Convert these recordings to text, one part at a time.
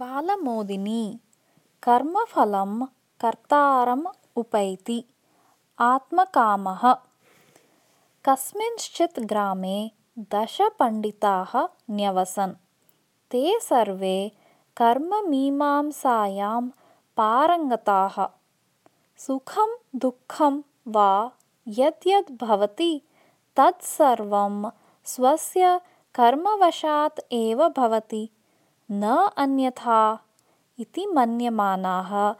बालमोदिनी कर्मफलं कर्तारम् उपैति आत्मकामः। कस्मिंश्चित् ग्रामे दशपण्डिताः न्यवसन्। ते सर्वे कर्ममीमांसायां पारङ्गताः। सुखं दुःखं वा यद्यद् भवति तत्सर्वं स्वस्य कर्मवशात् एव भवति न अन्यथा इति मन्यमानाः।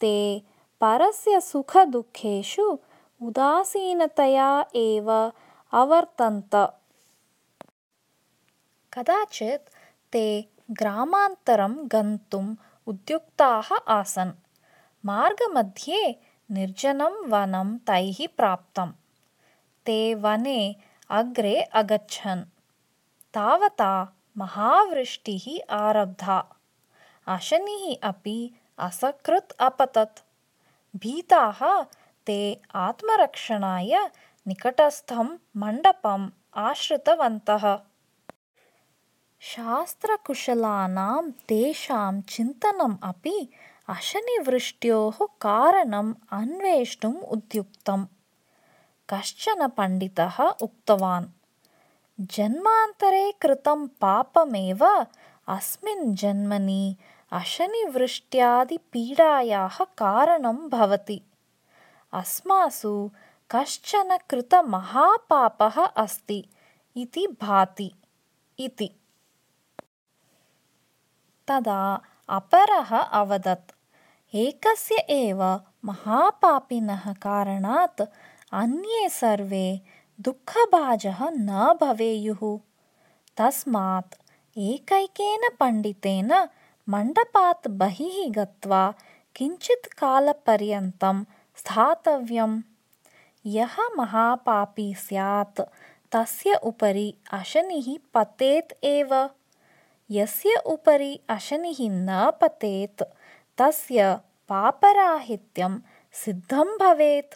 ते परस्य सुखदुःखेषु उदासीनतया एव अवर्तन्त। कदाचित् ते ग्रामान्तरं गन्तुम् उद्युक्ताः आसन्। मार्गमध्ये निर्जनं वनं तैः प्राप्तं ते वने अग्रे अगच्छन्। तावता महावृष्टिः आरब्धा। अशनिः अपि असकृत् अपतत्। भीताः ते आत्मरक्षणाय निकटस्थं मण्डपम् आश्रितवन्तः। शास्त्रकुशलानां तेषां चिन्तनम् अपि अशनिवृष्ट्योः कारणम् अन्वेष्टुम् उद्युक्तम्। कश्चन पण्डितः उक्तवान् जन्मान्तरे कृतं पापमेव अस्मिन् जन्मनि अशनिवृष्ट्यादिपीडायाः कारणं भवति। अस्मासु कश्चन कृतमहापापः अस्ति इति भाति इति। तदा अपरः अवदत् एकस्य एव महापापिनः कारणात् अन्ये सर्वे दुःखभाजः न भवेयुः। तस्मात् एकैकेन पण्डितेन मण्डपात् बहिः गत्वा किञ्चित् कालपर्यन्तं स्थातव्यम् यः महापापी स्यात् तस्य उपरि अशनिः पतेत् एव। यस्य उपरि अशनिः न पतेत् तस्य पापराहित्यं सिद्धं भवेत्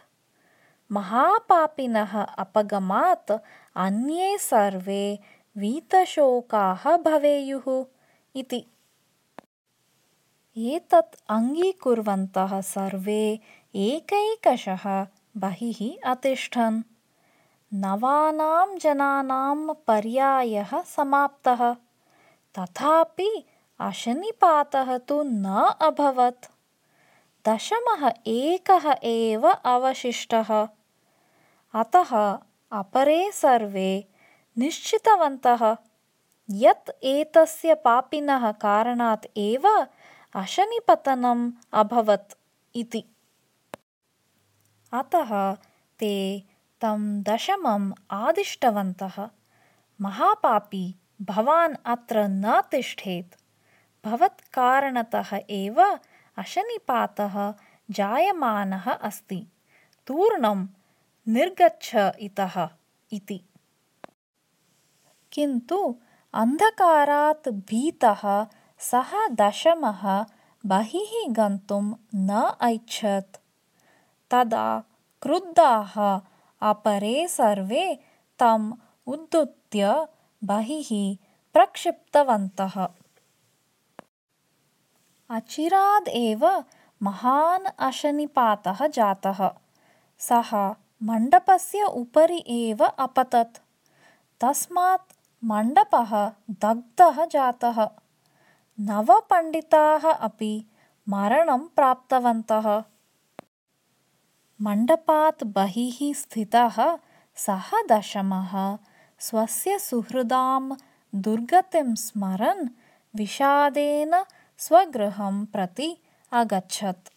महापापिनः अपगमात् अन्ये सर्वे वीतशोकाः भवेयुः इति। एतत् अङ्गीकुर्वन्तः सर्वे एकैकशः बहिः अतिष्ठन्। नवानां जनानां पर्यायः समाप्तः। तथापि अशनिपातः तु न अभवत्। दशमः एकः एव अवशिष्टः अतः अपरे सर्वे निश्चितवन्तः। यत् एतस्य पापिनः कारणात् एव अशनिपतनम् अभवत् इति। अतः ते तं दशमम् आदिष्टवन्तः। महापापी भवान् अत्र न तिष्ठेत्। भवत्कारणतः एव अशनिपातः जायमानः अस्ति। तूर्णं निर्गच्छ इतः इति। किन्तु अन्धकारात् भीतः सः दशमः बहिः गन्तुं न ऐच्छत्। तदा क्रुद्धाः अपरे सर्वे तम् उद्धृत्य बहिः प्रक्षिप्तवन्तः। अचिराद् एव महान् अशनिपातः जातः। सः मण्डपस्य उपरि एव अपतत्। तस्मात् मण्डपः दग्धः जातः। नवपण्डिताः अपि मरणं प्राप्तवन्तः। मण्डपात् बहिः स्थितः सः दशमः। स्वस्य सुहृदां दुर्गतिं स्मरन् विषादेन स्वगृहं प्रति अगच्छत्